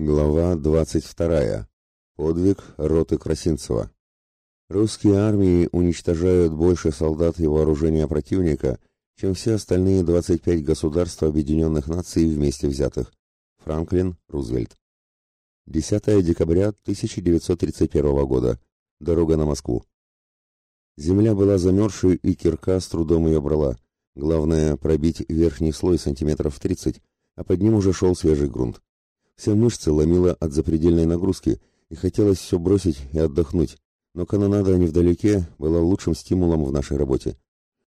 Глава 22. Подвиг роты Красинцева. Русские армии уничтожают больше солдат и вооружения противника, чем все остальные 25 государств Объединенных Наций вместе взятых. Франклин Рузвельт. 10 декабря 1931 года. Дорога на Москву. Земля была замерзшей, и кирка с трудом ее брала. Главное пробить верхний слой сантиметров 30, а под ним уже шел свежий грунт. Все мышцы ломило от запредельной нагрузки, и хотелось все бросить и отдохнуть, но канонада невдалеке была лучшим стимулом в нашей работе.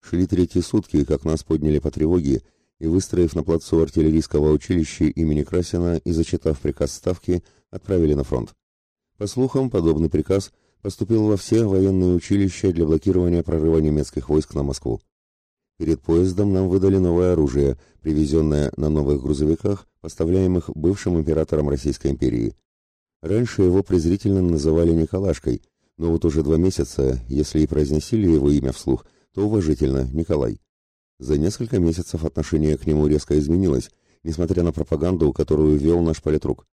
Шли третьи сутки, как нас подняли по тревоге, и, выстроив на плацу артиллерийского училища имени Красина и зачитав приказ Ставки, отправили на фронт. По слухам, подобный приказ поступил во все военные училища для блокирования прорыва немецких войск на Москву. Перед поездом нам выдали новое оружие, привезенное на новых грузовиках, поставляемых бывшим императором Российской империи. Раньше его презрительно называли Николашкой, но вот уже два месяца, если и произносили его имя вслух, то уважительно Николай. За несколько месяцев отношение к нему резко изменилось, несмотря на пропаганду, которую вел наш политрук.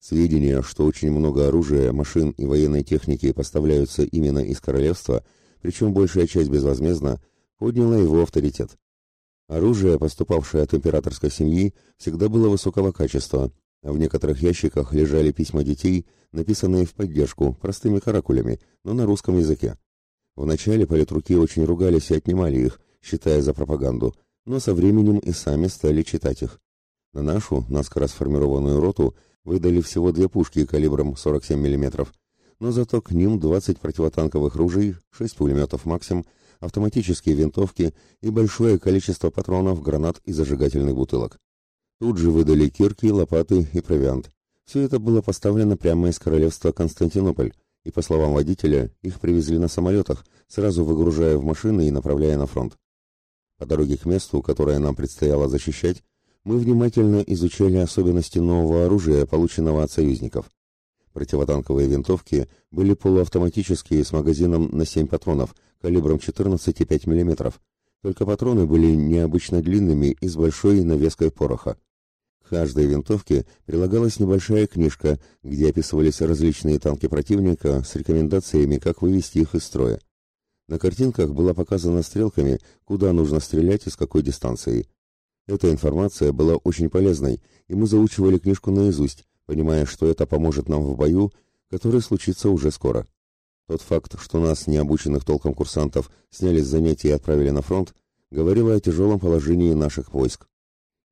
Сведения, что очень много оружия, машин и военной техники поставляются именно из королевства, причем большая часть безвозмездно, подняло его авторитет. Оружие, поступавшее от императорской семьи, всегда было высокого качества, а в некоторых ящиках лежали письма детей, написанные в поддержку, простыми каракулями, но на русском языке. Вначале политруки очень ругались и отнимали их, считая за пропаганду, но со временем и сами стали читать их. На нашу, наскоро сформированную роту, выдали всего две пушки калибром 47 мм, но зато к ним 20 противотанковых ружей, 6 пулеметов «Максим», автоматические винтовки и большое количество патронов, гранат и зажигательных бутылок. Тут же выдали кирки, лопаты и провиант. Все это было поставлено прямо из королевства Константинополь, и, по словам водителя, их привезли на самолетах, сразу выгружая в машины и направляя на фронт. По дороге к месту, которое нам предстояло защищать, мы внимательно изучали особенности нового оружия, полученного от союзников. Противотанковые винтовки были полуавтоматические с магазином на 7 патронов, калибром 14,5 мм. Только патроны были необычно длинными и с большой навеской пороха. К каждой винтовке прилагалась небольшая книжка, где описывались различные танки противника с рекомендациями, как вывести их из строя. На картинках было показано стрелками, куда нужно стрелять и с какой дистанции. Эта информация была очень полезной, и мы заучивали книжку наизусть, понимая, что это поможет нам в бою, который случится уже скоро. Тот факт, что нас, необученных толком курсантов, сняли с занятий и отправили на фронт, говорило о тяжелом положении наших войск.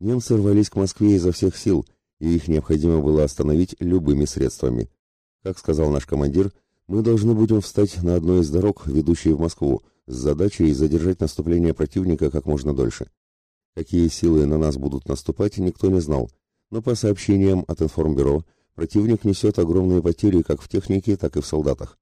Немцы рвались к Москве изо всех сил, и их необходимо было остановить любыми средствами. Как сказал наш командир, мы должны будем встать на одной из дорог, ведущей в Москву, с задачей задержать наступление противника как можно дольше. Какие силы на нас будут наступать, никто не знал, но по сообщениям от информбюро, противник несет огромные потери как в технике, так и в солдатах.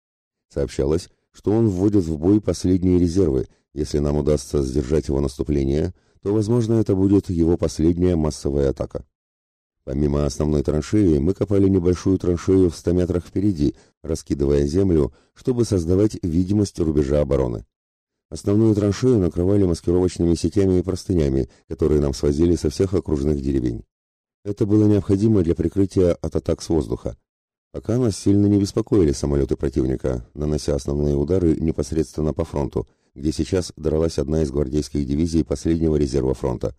Сообщалось, что он вводит в бой последние резервы. Если нам удастся сдержать его наступление, то, возможно, это будет его последняя массовая атака. Помимо основной траншеи, мы копали небольшую траншею в 100 метрах впереди, раскидывая землю, чтобы создавать видимость рубежа обороны. Основную траншею накрывали маскировочными сетями и простынями, которые нам свозили со всех окружных деревень. Это было необходимо для прикрытия от атак с воздуха. Пока нас сильно не беспокоили самолеты противника, нанося основные удары непосредственно по фронту, где сейчас дралась одна из гвардейских дивизий последнего резерва фронта.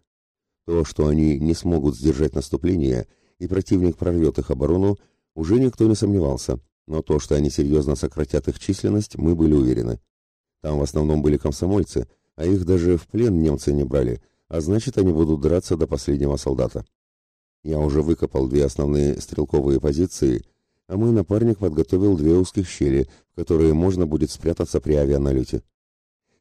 То, что они не смогут сдержать наступление и противник прорвет их оборону, уже никто не сомневался, но то, что они серьезно сократят их численность, мы были уверены. Там в основном были комсомольцы, а их даже в плен немцы не брали, а значит, они будут драться до последнего солдата. Я уже выкопал две основные стрелковые позиции – а мой напарник подготовил две узких щели, в которые можно будет спрятаться при авианалете.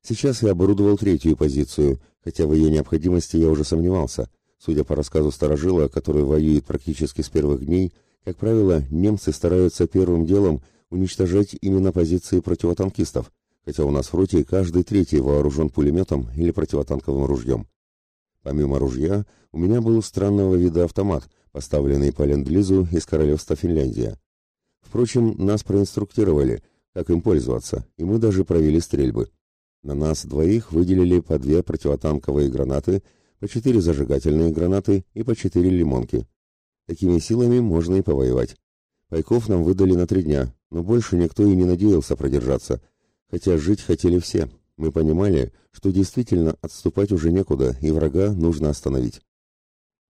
Сейчас я оборудовал третью позицию, хотя в ее необходимости я уже сомневался. Судя по рассказу старожила, который воюет практически с первых дней, как правило, немцы стараются первым делом уничтожать именно позиции противотанкистов, хотя у нас в роте каждый третий вооружен пулеметом или противотанковым ружьем. Помимо ружья, у меня был странного вида автомат, поставленный по ленд-лизу из королевства Финляндия. Впрочем, нас проинструктировали, как им пользоваться, и мы даже провели стрельбы. На нас двоих выделили по две противотанковые гранаты, по четыре зажигательные гранаты и по четыре лимонки. Такими силами можно и повоевать. Пайков нам выдали на три дня, но больше никто и не надеялся продержаться, хотя жить хотели все. Мы понимали, что действительно отступать уже некуда, и врага нужно остановить.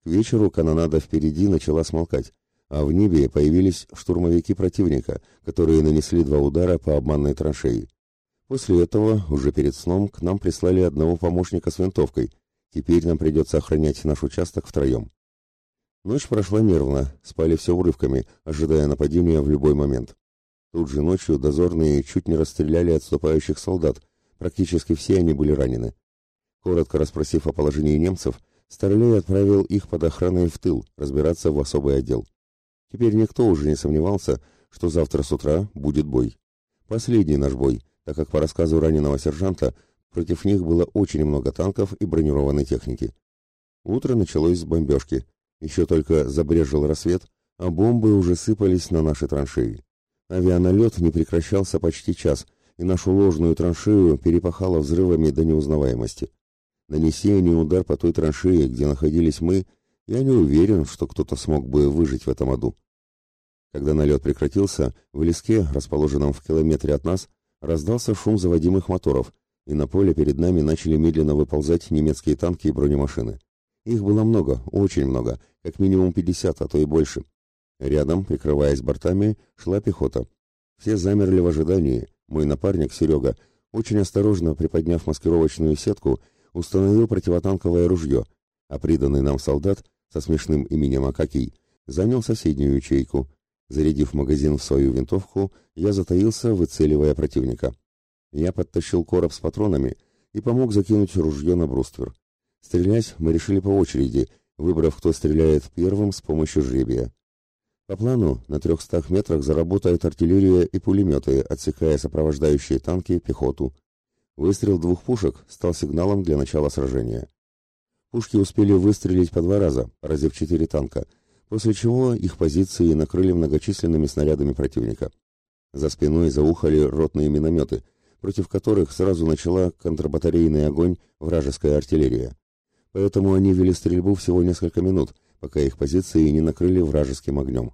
К вечеру канонада впереди начала смолкать, а в небе появились штурмовики противника, которые нанесли два удара по обманной траншеи. После этого, уже перед сном, к нам прислали одного помощника с винтовкой. Теперь нам придется охранять наш участок втроем. Ночь прошла нервно, спали все урывками, ожидая нападения в любой момент. Тут же ночью дозорные чуть не расстреляли отступающих солдат, практически все они были ранены. Коротко расспросив о положении немцев, Старлей отправил их под охраной в тыл, разбираться в особый отдел. Теперь никто уже не сомневался, что завтра с утра будет бой. Последний наш бой, так как по рассказу раненого сержанта против них было очень много танков и бронированной техники. Утро началось с бомбежки. Еще только забрежил рассвет, а бомбы уже сыпались на наши траншеи. Авианалет не прекращался почти час, и нашу ложную траншею перепахало взрывами до неузнаваемости. Нанеси они удар по той траншее, где находились мы, я не уверен, что кто-то смог бы выжить в этом аду. Когда налет прекратился, в леске, расположенном в километре от нас, раздался шум заводимых моторов, и на поле перед нами начали медленно выползать немецкие танки и бронемашины. Их было много, очень много, как минимум 50, а то и больше. Рядом, прикрываясь бортами, шла пехота. Все замерли в ожидании. Мой напарник, Серега, очень осторожно приподняв маскировочную сетку, установил противотанковое ружье, а приданный нам солдат со смешным именем Акакий занял соседнюю ячейку. Зарядив магазин в свою винтовку, я затаился, выцеливая противника. Я подтащил короб с патронами и помог закинуть ружье на бруствер. Стрелять мы решили по очереди, выбрав, кто стреляет первым с помощью жребия. По плану, на трехстах метрах заработает артиллерия и пулеметы, отсекая сопровождающие танки пехоту. Выстрел двух пушек стал сигналом для начала сражения. Пушки успели выстрелить по два раза, поразив четыре танка, после чего их позиции накрыли многочисленными снарядами противника. За спиной заухали ротные минометы, против которых сразу начала контрбатарейный огонь вражеская артиллерия. Поэтому они вели стрельбу всего несколько минут, пока их позиции не накрыли вражеским огнем.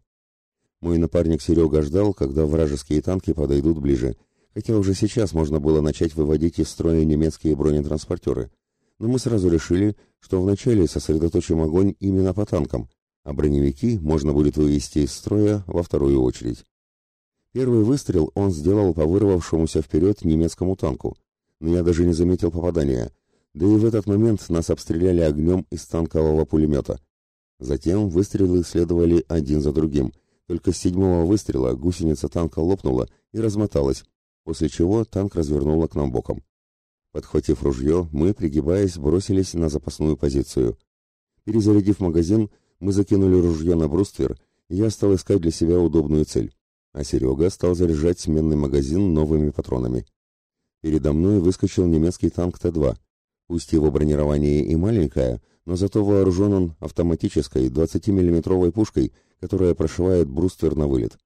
Мой напарник Серега ждал, когда вражеские танки подойдут ближе, хотя уже сейчас можно было начать выводить из строя немецкие бронетранспортеры. Но мы сразу решили, что вначале сосредоточим огонь именно по танкам, а броневики можно будет вывести из строя во вторую очередь. Первый выстрел он сделал по вырвавшемуся вперед немецкому танку, но я даже не заметил попадания, да и в этот момент нас обстреляли огнем из танкового пулемета. Затем выстрелы следовали один за другим — только с седьмого выстрела гусеница танка лопнула и размоталась, после чего танк развернуло к нам боком. Подхватив ружье, мы, пригибаясь, бросились на запасную позицию. Перезарядив магазин, мы закинули ружье на бруствер, и я стал искать для себя удобную цель. А Серега стал заряжать сменный магазин новыми патронами. Передо мной выскочил немецкий танк Т-2. Пусть его бронирование и маленькое, но зато вооружен он автоматической 20-миллиметровой пушкой, которая прошивает бруствер на вылет.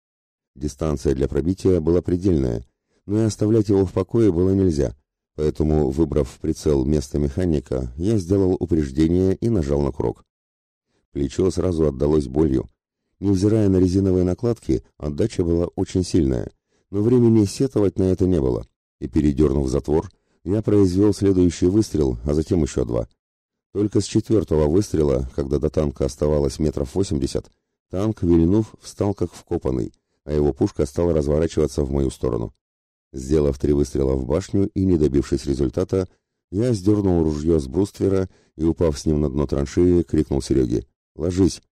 Дистанция для пробития была предельная, но и оставлять его в покое было нельзя, поэтому, выбрав в прицел место механика, я сделал упреждение и нажал на курок. Плечо сразу отдалось болью. Невзирая на резиновые накладки, отдача была очень сильная, но времени сетовать на это не было, и, передернув затвор, я произвел следующий выстрел, а затем еще два — только с четвертого выстрела, когда до танка оставалось метров восемьдесят, танк, вильнув, встал как вкопанный, а его пушка стала разворачиваться в мою сторону. Сделав три выстрела в башню и не добившись результата, я сдернул ружье с бруствера и, упав с ним на дно траншеи, крикнул Сереге «Ложись!».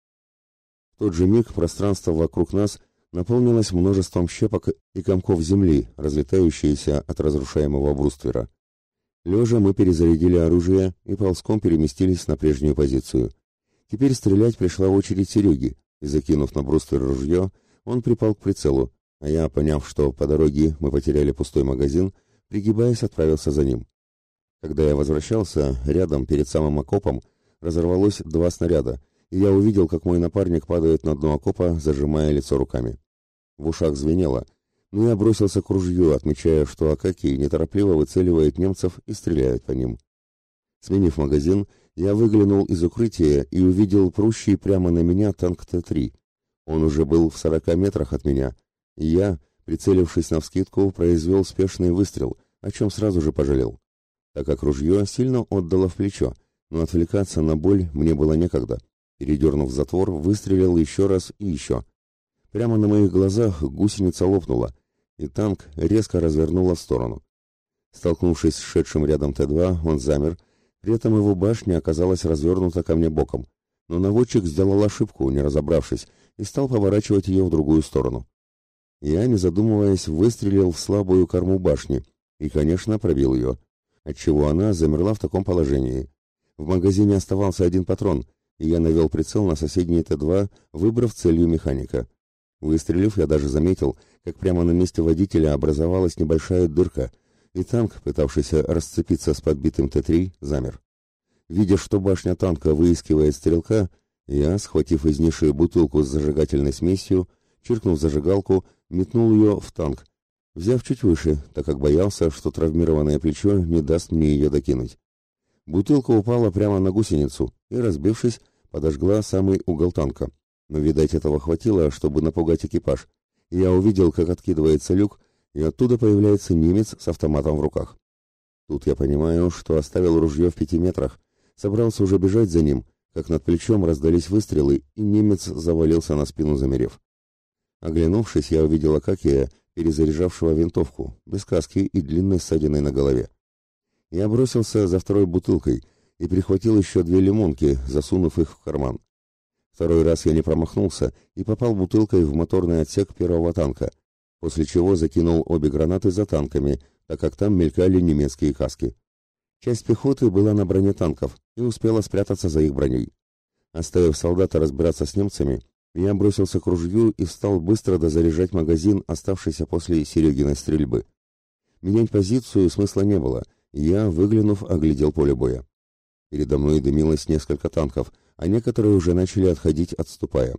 В тот же миг пространство вокруг нас наполнилось множеством щепок и комков земли, разлетающиеся от разрушаемого бруствера. Лежа мы перезарядили оружие и ползком переместились на прежнюю позицию. Теперь стрелять пришла очередь Сереги, и, закинув на бруствер ружье, он припал к прицелу, а я, поняв, что по дороге мы потеряли пустой магазин, пригибаясь, отправился за ним. Когда я возвращался, рядом, перед самым окопом, разорвалось два снаряда, и я увидел, как мой напарник падает на дно окопа, зажимая лицо руками. В ушах звенело — но я бросился к ружью, отмечая, что Акакий неторопливо выцеливает немцев и стреляет по ним. Сменив магазин, я выглянул из укрытия и увидел прущий прямо на меня танк Т-3. Он уже был в сорока метрах от меня, и я, прицелившись навскидку, произвел спешный выстрел, о чем сразу же пожалел, так как ружье сильно отдало в плечо, но отвлекаться на боль мне было некогда. Передернув затвор, выстрелил еще раз и еще. Прямо на моих глазах гусеница лопнула, и танк резко развернула в сторону. Столкнувшись с шедшим рядом Т-2, он замер, при этом его башня оказалась развернута ко мне боком, но наводчик сделал ошибку, не разобравшись, и стал поворачивать ее в другую сторону. Я, не задумываясь, выстрелил в слабую корму башни и, конечно, пробил ее, отчего она замерла в таком положении. В магазине оставался один патрон, и я навел прицел на соседний Т-2, выбрав целью механика. Выстрелив, я даже заметил, как прямо на месте водителя образовалась небольшая дырка, и танк, пытавшийся расцепиться с подбитым Т-3, замер. Видя, что башня танка выискивает стрелка, я, схватив из ниши бутылку с зажигательной смесью, чиркнув зажигалку, метнул ее в танк, взяв чуть выше, так как боялся, что травмированное плечо не даст мне ее докинуть. Бутылка упала прямо на гусеницу и, разбившись, подожгла самый угол танка. Но, видать, этого хватило, чтобы напугать экипаж. Я увидел, как откидывается люк, и оттуда появляется немец с автоматом в руках. Тут я понимаю, что оставил ружье в пяти метрах, собрался уже бежать за ним, как над плечом раздались выстрелы, и немец завалился на спину, замерев. Оглянувшись, я увидел Акакия, перезаряжавшего винтовку, без каски и длинной ссадиной на голове. Я бросился за второй бутылкой и прихватил еще две лимонки, засунув их в карман. Второй раз я не промахнулся и попал бутылкой в моторный отсек первого танка, после чего закинул обе гранаты за танками, так как там мелькали немецкие каски. Часть пехоты была на броне танков и успела спрятаться за их броней. Оставив солдата разбираться с немцами, я бросился к ружью и стал быстро дозаряжать магазин, оставшийся после Серегиной стрельбы. Менять позицию смысла не было — я, выглянув, оглядел поле боя. Передо мной дымилось несколько танков, а некоторые уже начали отходить, отступая.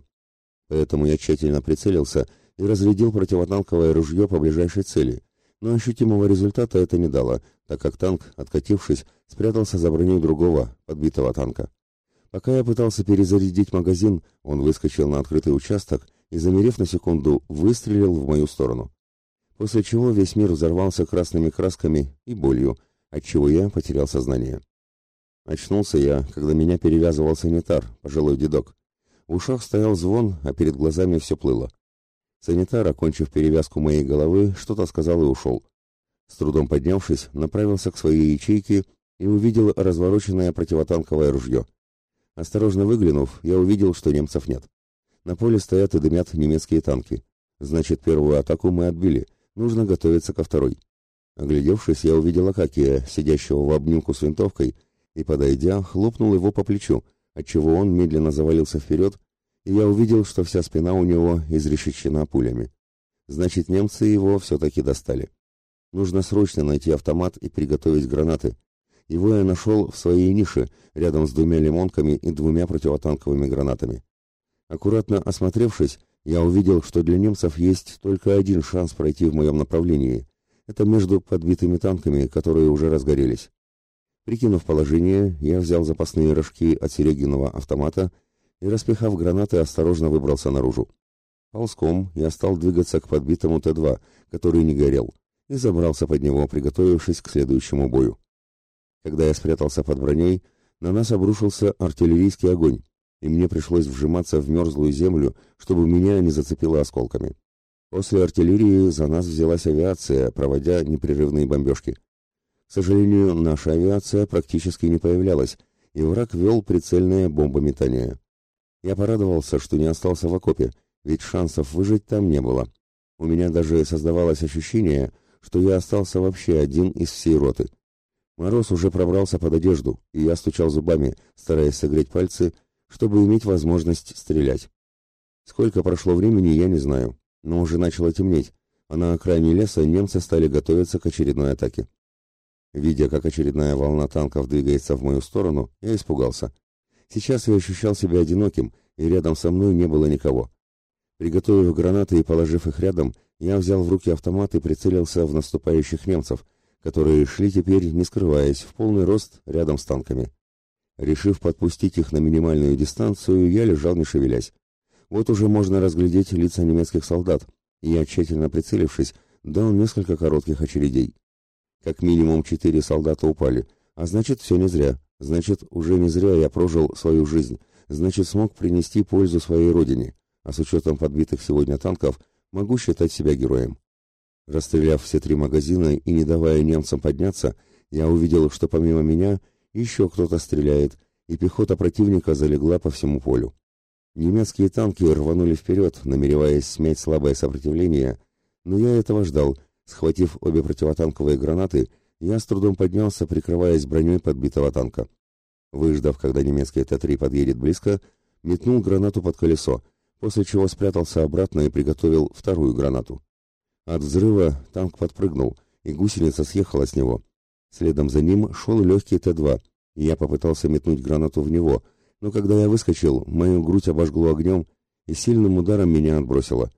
Поэтому я тщательно прицелился и разрядил противотанковое ружье по ближайшей цели, но ощутимого результата это не дало, так как танк, откатившись, спрятался за броней другого, подбитого танка. Пока я пытался перезарядить магазин, он выскочил на открытый участок и, замерев на секунду, выстрелил в мою сторону. После чего весь мир взорвался красными красками и болью, отчего я потерял сознание. Очнулся я, когда меня перевязывал санитар, пожилой дедок. В ушах стоял звон, а перед глазами все плыло. Санитар, окончив перевязку моей головы, что-то сказал и ушел. С трудом поднявшись, направился к своей ячейке и увидел развороченное противотанковое ружье. Осторожно выглянув, я увидел, что немцев нет. На поле стоят и дымят немецкие танки. Значит, первую атаку мы отбили. Нужно готовиться ко второй. Оглядевшись, я увидел Акакия, сидящего в обнимку с винтовкой, и, подойдя, хлопнул его по плечу, отчего он медленно завалился вперед, и я увидел, что вся спина у него изрешечена пулями. Значит, немцы его все-таки достали. Нужно срочно найти автомат и приготовить гранаты. Его я нашел в своей нише, рядом с двумя лимонками и двумя противотанковыми гранатами. Аккуратно осмотревшись, я увидел, что для немцев есть только один шанс пройти в моем направлении, это между подбитыми танками, которые уже разгорелись. Прикинув положение, я взял запасные рожки от Серегиного автомата и, распихав гранаты, осторожно выбрался наружу. Ползком я стал двигаться к подбитому Т-2, который не горел, и забрался под него, приготовившись к следующему бою. Когда я спрятался под броней, на нас обрушился артиллерийский огонь, и мне пришлось вжиматься в мерзлую землю, чтобы меня не зацепило осколками. После артиллерии за нас взялась авиация, проводя непрерывные бомбежки. К сожалению, наша авиация практически не появлялась, и враг вел прицельное бомбометание. Я порадовался, что не остался в окопе, ведь шансов выжить там не было. У меня даже создавалось ощущение, что я остался вообще один из всей роты. Мороз уже пробрался под одежду, и я стучал зубами, стараясь согреть пальцы, чтобы иметь возможность стрелять. Сколько прошло времени, я не знаю но уже начало темнеть, а на окраине леса немцы стали готовиться к очередной атаке. Видя, как очередная волна танков двигается в мою сторону, я испугался. Сейчас я ощущал себя одиноким, и рядом со мной не было никого. Приготовив гранаты и положив их рядом, я взял в руки автомат и прицелился в наступающих немцев, которые шли теперь, не скрываясь, в полный рост рядом с танками. Решив подпустить их на минимальную дистанцию, я лежал не шевелясь. Вот уже можно разглядеть лица немецких солдат, и я, тщательно прицелившись, дал несколько коротких очередей. Как минимум четыре солдата упали, а значит, все не зря. Значит, уже не зря я прожил свою жизнь. Значит, смог принести пользу своей родине. А с учетом подбитых сегодня танков, могу считать себя героем. Расстреляв все три магазина и не давая немцам подняться, я увидел, что помимо меня еще кто-то стреляет, и пехота противника залегла по всему полю. Немецкие танки рванули вперед, намереваясь смять слабое сопротивление, но я этого ждал. Схватив обе противотанковые гранаты, я с трудом поднялся, прикрываясь броней подбитого танка. Выждав, когда немецкий Т-3 подъедет близко, метнул гранату под колесо, после чего спрятался обратно и приготовил вторую гранату. От взрыва танк подпрыгнул, и гусеница съехала с него. Следом за ним шел легкий Т-2, и я попытался метнуть гранату в него, но когда я выскочил, мою грудь обожгло огнем, и сильным ударом меня отбросило.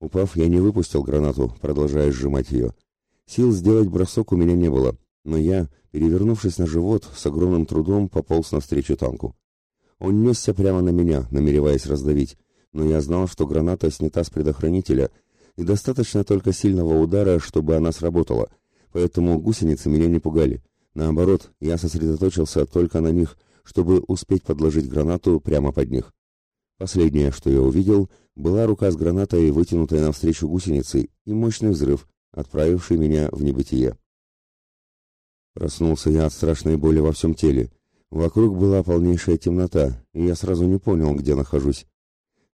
Упав, я не выпустил гранату, продолжая сжимать ее. Сил сделать бросок у меня не было, но я, перевернувшись на живот, с огромным трудом пополз навстречу танку. Он несся прямо на меня, намереваясь раздавить, но я знал, что граната снята с предохранителя, и достаточно только сильного удара, чтобы она сработала, поэтому гусеницы меня не пугали. Наоборот, я сосредоточился только на них, чтобы успеть подложить гранату прямо под них. Последнее, что я увидел, была рука с гранатой, вытянутая навстречу гусеницы, и мощный взрыв, отправивший меня в небытие. Проснулся я от страшной боли во всем теле. Вокруг была полнейшая темнота, и я сразу не понял, где нахожусь.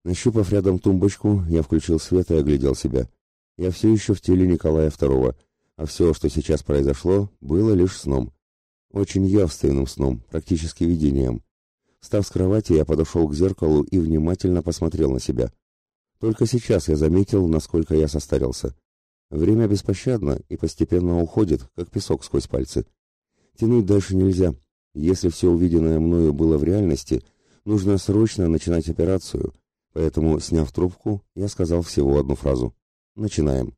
Нащупав рядом тумбочку, я включил свет и оглядел себя. Я все еще в теле Николая II, а все, что сейчас произошло, было лишь сном. Очень явственным сном, практически видением. Став с кровати, я подошел к зеркалу и внимательно посмотрел на себя. Только сейчас я заметил, насколько я состарился. Время беспощадно и постепенно уходит, как песок сквозь пальцы. Тянуть дальше нельзя. Если все увиденное мною было в реальности, нужно срочно начинать операцию. Поэтому, сняв трубку, я сказал всего одну фразу. Начинаем.